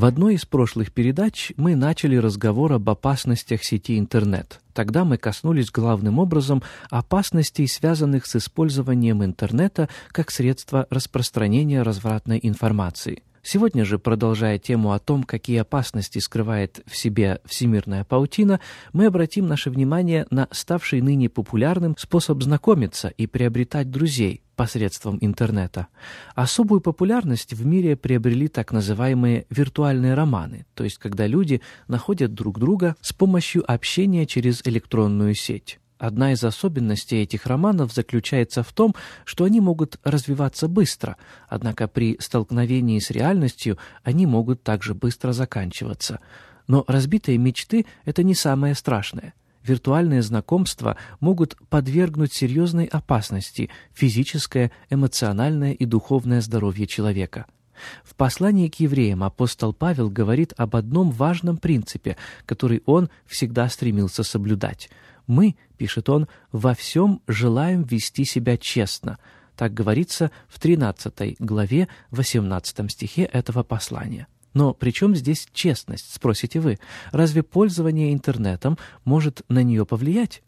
В одной из прошлых передач мы начали разговор об опасностях сети интернет. Тогда мы коснулись главным образом опасностей, связанных с использованием интернета как средства распространения развратной информации. Сегодня же, продолжая тему о том, какие опасности скрывает в себе всемирная паутина, мы обратим наше внимание на ставший ныне популярным способ знакомиться и приобретать друзей посредством интернета. Особую популярность в мире приобрели так называемые виртуальные романы, то есть когда люди находят друг друга с помощью общения через электронную сеть. Одна из особенностей этих романов заключается в том, что они могут развиваться быстро, однако при столкновении с реальностью они могут также быстро заканчиваться. Но разбитые мечты — это не самое страшное. Виртуальные знакомства могут подвергнуть серьезной опасности физическое, эмоциональное и духовное здоровье человека. В послании к евреям апостол Павел говорит об одном важном принципе, который он всегда стремился соблюдать — мы, пишет он, во всем желаем вести себя честно. Так говорится в 13 главе 18 стихе этого послания. Но при чем здесь честность, спросите вы? Разве пользование интернетом может на нее повлиять?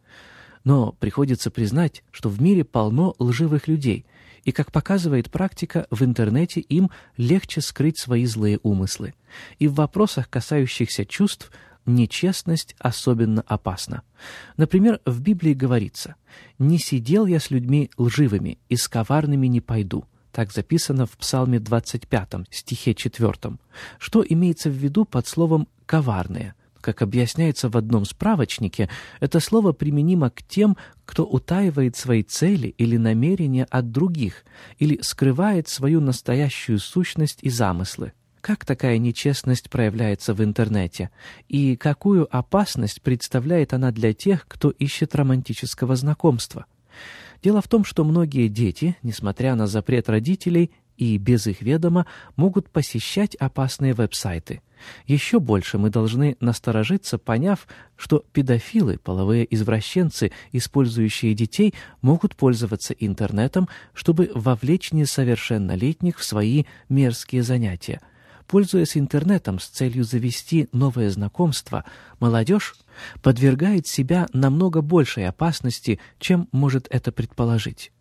Но приходится признать, что в мире полно лживых людей, и, как показывает практика, в интернете им легче скрыть свои злые умыслы. И в вопросах, касающихся чувств, нечестность особенно опасна. Например, в Библии говорится «Не сидел я с людьми лживыми, и с коварными не пойду». Так записано в Псалме 25, стихе 4. Что имеется в виду под словом «коварные»? Как объясняется в одном справочнике, это слово применимо к тем, кто утаивает свои цели или намерения от других, или скрывает свою настоящую сущность и замыслы. Как такая нечестность проявляется в интернете? И какую опасность представляет она для тех, кто ищет романтического знакомства? Дело в том, что многие дети, несмотря на запрет родителей и без их ведома, могут посещать опасные веб-сайты. Еще больше мы должны насторожиться, поняв, что педофилы, половые извращенцы, использующие детей, могут пользоваться интернетом, чтобы вовлечь несовершеннолетних в свои мерзкие занятия – Пользуясь интернетом с целью завести новое знакомство, молодежь подвергает себя намного большей опасности, чем может это предположить.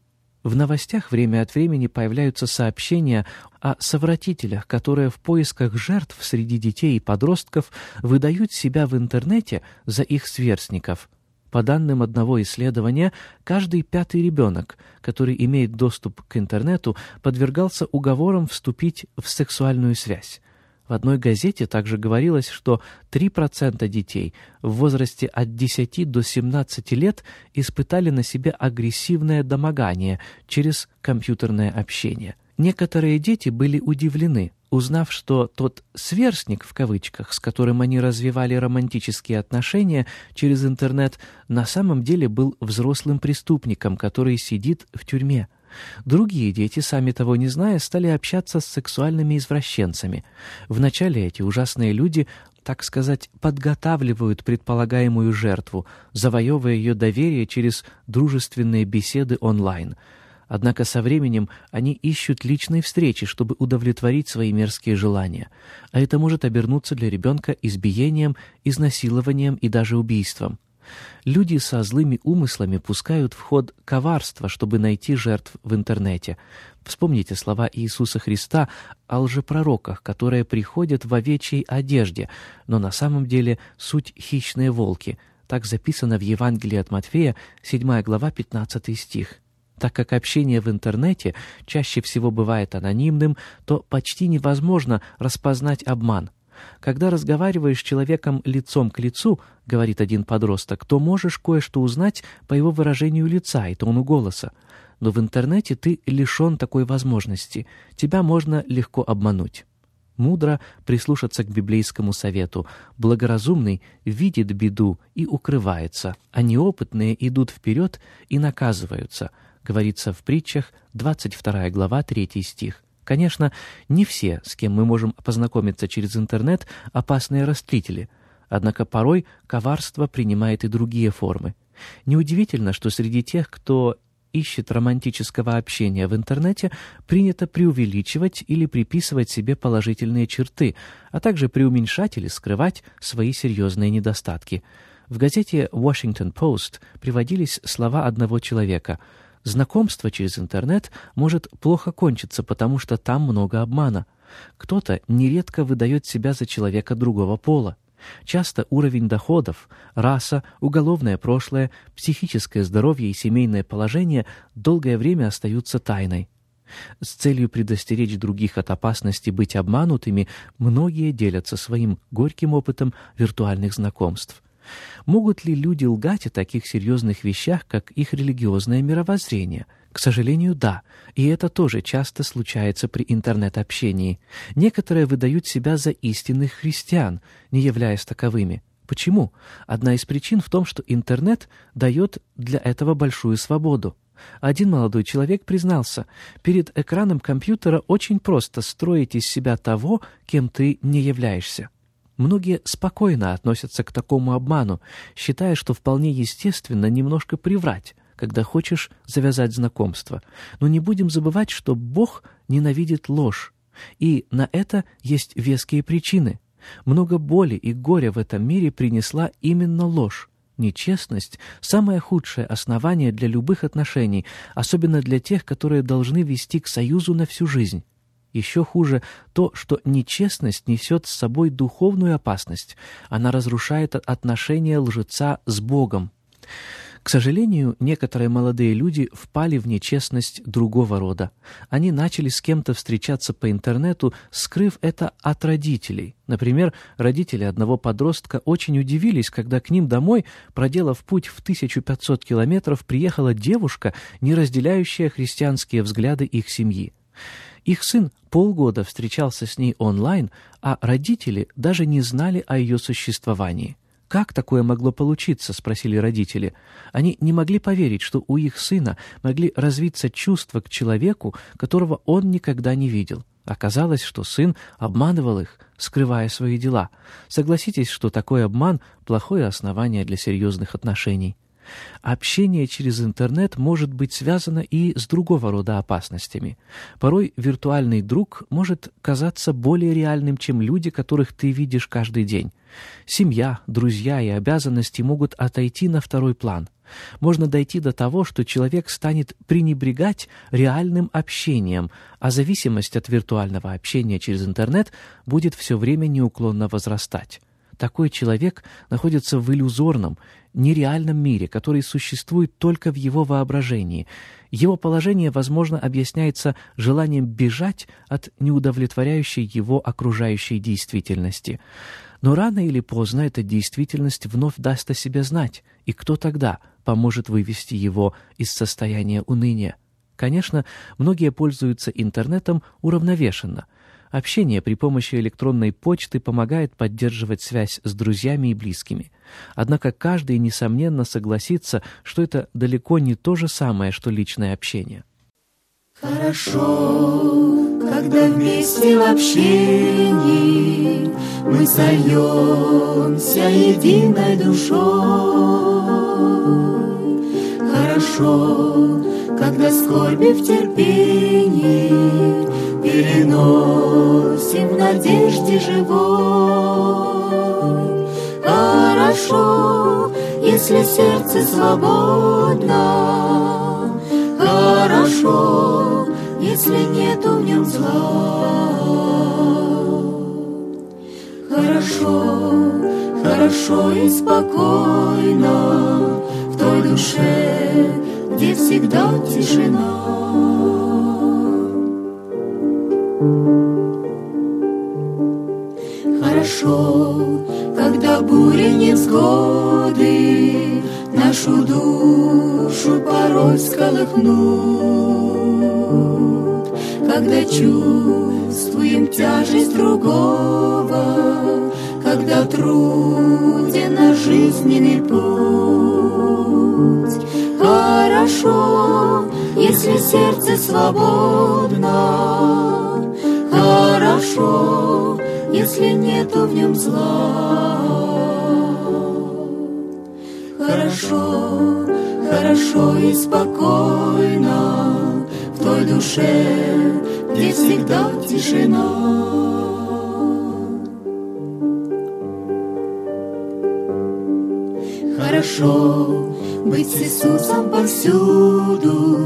В новостях время от времени появляются сообщения о совратителях, которые в поисках жертв среди детей и подростков выдают себя в интернете за их сверстников – по данным одного исследования, каждый пятый ребенок, который имеет доступ к интернету, подвергался уговорам вступить в сексуальную связь. В одной газете также говорилось, что 3% детей в возрасте от 10 до 17 лет испытали на себе агрессивное домогание через компьютерное общение. Некоторые дети были удивлены, узнав, что тот «сверстник» в кавычках, с которым они развивали романтические отношения через интернет, на самом деле был взрослым преступником, который сидит в тюрьме. Другие дети, сами того не зная, стали общаться с сексуальными извращенцами. Вначале эти ужасные люди, так сказать, подготавливают предполагаемую жертву, завоевывая ее доверие через дружественные беседы онлайн – Однако со временем они ищут личной встречи, чтобы удовлетворить свои мерзкие желания. А это может обернуться для ребенка избиением, изнасилованием и даже убийством. Люди со злыми умыслами пускают в ход коварство, чтобы найти жертв в интернете. Вспомните слова Иисуса Христа о лжепророках, которые приходят в овечьей одежде, но на самом деле суть хищные волки. Так записано в Евангелии от Матфея, 7 глава, 15 стих. Так как общение в интернете чаще всего бывает анонимным, то почти невозможно распознать обман. Когда разговариваешь с человеком лицом к лицу, говорит один подросток, то можешь кое-что узнать по его выражению лица и тону голоса. Но в интернете ты лишен такой возможности. Тебя можно легко обмануть. Мудро прислушаться к библейскому совету. Благоразумный видит беду и укрывается, а неопытные идут вперед и наказываются — говорится в притчах, 22 глава, 3 стих. Конечно, не все, с кем мы можем познакомиться через интернет, опасные растлители, однако порой коварство принимает и другие формы. Неудивительно, что среди тех, кто ищет романтического общения в интернете, принято преувеличивать или приписывать себе положительные черты, а также преуменьшать или скрывать свои серьезные недостатки. В газете Washington Post приводились слова одного человека – Знакомство через интернет может плохо кончиться, потому что там много обмана. Кто-то нередко выдает себя за человека другого пола. Часто уровень доходов, раса, уголовное прошлое, психическое здоровье и семейное положение долгое время остаются тайной. С целью предостеречь других от опасности быть обманутыми, многие делятся своим горьким опытом виртуальных знакомств. Могут ли люди лгать о таких серьезных вещах, как их религиозное мировоззрение? К сожалению, да, и это тоже часто случается при интернет-общении. Некоторые выдают себя за истинных христиан, не являясь таковыми. Почему? Одна из причин в том, что интернет дает для этого большую свободу. Один молодой человек признался, перед экраном компьютера очень просто строить из себя того, кем ты не являешься. Многие спокойно относятся к такому обману, считая, что вполне естественно немножко приврать, когда хочешь завязать знакомство. Но не будем забывать, что Бог ненавидит ложь, и на это есть веские причины. Много боли и горя в этом мире принесла именно ложь. Нечестность — самое худшее основание для любых отношений, особенно для тех, которые должны вести к союзу на всю жизнь. Еще хуже то, что нечестность несет с собой духовную опасность. Она разрушает отношения лжеца с Богом. К сожалению, некоторые молодые люди впали в нечестность другого рода. Они начали с кем-то встречаться по интернету, скрыв это от родителей. Например, родители одного подростка очень удивились, когда к ним домой, проделав путь в 1500 километров, приехала девушка, не разделяющая христианские взгляды их семьи. Их сын полгода встречался с ней онлайн, а родители даже не знали о ее существовании. «Как такое могло получиться?» — спросили родители. Они не могли поверить, что у их сына могли развиться чувства к человеку, которого он никогда не видел. Оказалось, что сын обманывал их, скрывая свои дела. Согласитесь, что такой обман — плохое основание для серьезных отношений. Общение через интернет может быть связано и с другого рода опасностями. Порой виртуальный друг может казаться более реальным, чем люди, которых ты видишь каждый день. Семья, друзья и обязанности могут отойти на второй план. Можно дойти до того, что человек станет пренебрегать реальным общением, а зависимость от виртуального общения через интернет будет все время неуклонно возрастать. Такой человек находится в иллюзорном, нереальном мире, который существует только в его воображении. Его положение, возможно, объясняется желанием бежать от неудовлетворяющей его окружающей действительности. Но рано или поздно эта действительность вновь даст о себе знать, и кто тогда поможет вывести его из состояния уныния? Конечно, многие пользуются интернетом уравновешенно — Общение при помощи электронной почты помогает поддерживать связь с друзьями и близкими. Однако каждый, несомненно, согласится, что это далеко не то же самое, что личное общение. Хорошо, когда вместе в общении мы сольемся единой душой. Хорошо, когда скорби в терпении переносим в надежде живой. Хорошо, если сердце свободно, хорошо, если нету в нем зла. Хорошо, хорошо и спокойно в той душе, где всегда тишина. Хорошо, когда бури невзгоды Нашу душу порой сколыхнут, Когда чувствуем тяжесть другого, Когда труден наш жизненный путь. Хорошо, если сердце свободно, Хорошо, если нету в нем зла. Хорошо, хорошо и спокойно в той душе, где всегда тишина. Хорошо быть с Иисусом повсюду,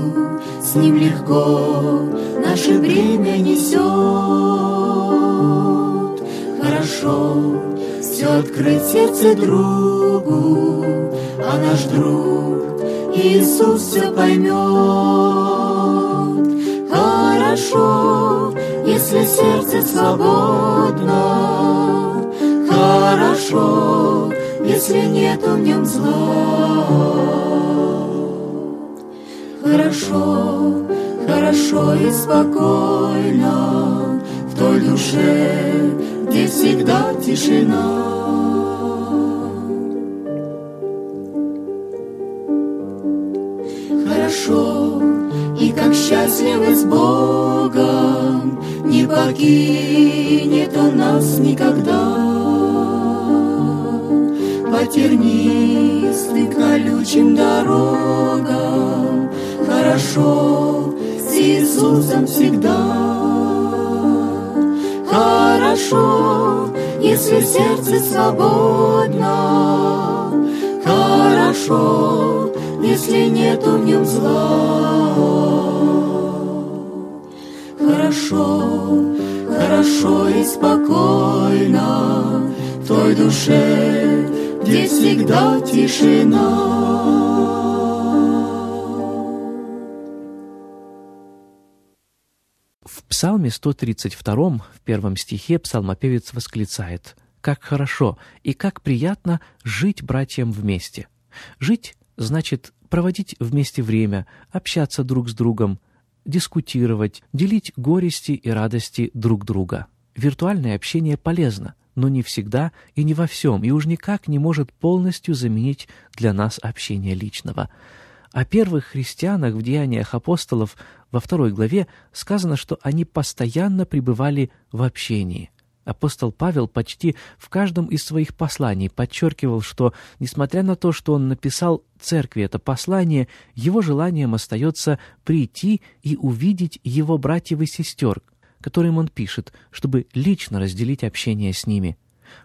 с Ним легко наше бремя несет. Хорошо все открыть сердце другу, а наш друг Иисус все поймет. Хорошо, если сердце свободно, хорошо, если нет в нем зла. Хорошо, хорошо и спокойно в той душе, где всегда тишина. Хорошо, и как счастливы с Богом, не покинет Он нас никогда. По тернистым колючим дорогам Хорошо с Иисусом всегда. Хорошо, если сердце свободно, хорошо, если нету в нем зла. Хорошо, хорошо и спокойно в той душе, где всегда тишина. В Псалме 132, в первом стихе, псалмопевец восклицает «Как хорошо и как приятно жить братьям вместе». Жить значит проводить вместе время, общаться друг с другом, дискутировать, делить горести и радости друг друга. Виртуальное общение полезно, но не всегда и не во всем, и уж никак не может полностью заменить для нас общение личного. О первых христианах в деяниях апостолов во второй главе сказано, что они постоянно пребывали в общении. Апостол Павел почти в каждом из своих посланий подчеркивал, что, несмотря на то, что он написал церкви это послание, его желанием остается прийти и увидеть его братьев и сестер, которым он пишет, чтобы лично разделить общение с ними.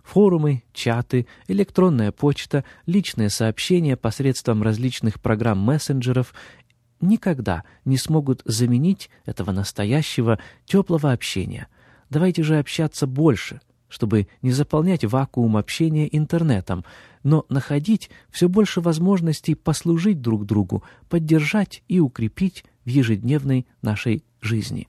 Форумы, чаты, электронная почта, личные сообщения посредством различных программ мессенджеров никогда не смогут заменить этого настоящего теплого общения – Давайте же общаться больше, чтобы не заполнять вакуум общения интернетом, но находить все больше возможностей послужить друг другу, поддержать и укрепить в ежедневной нашей жизни.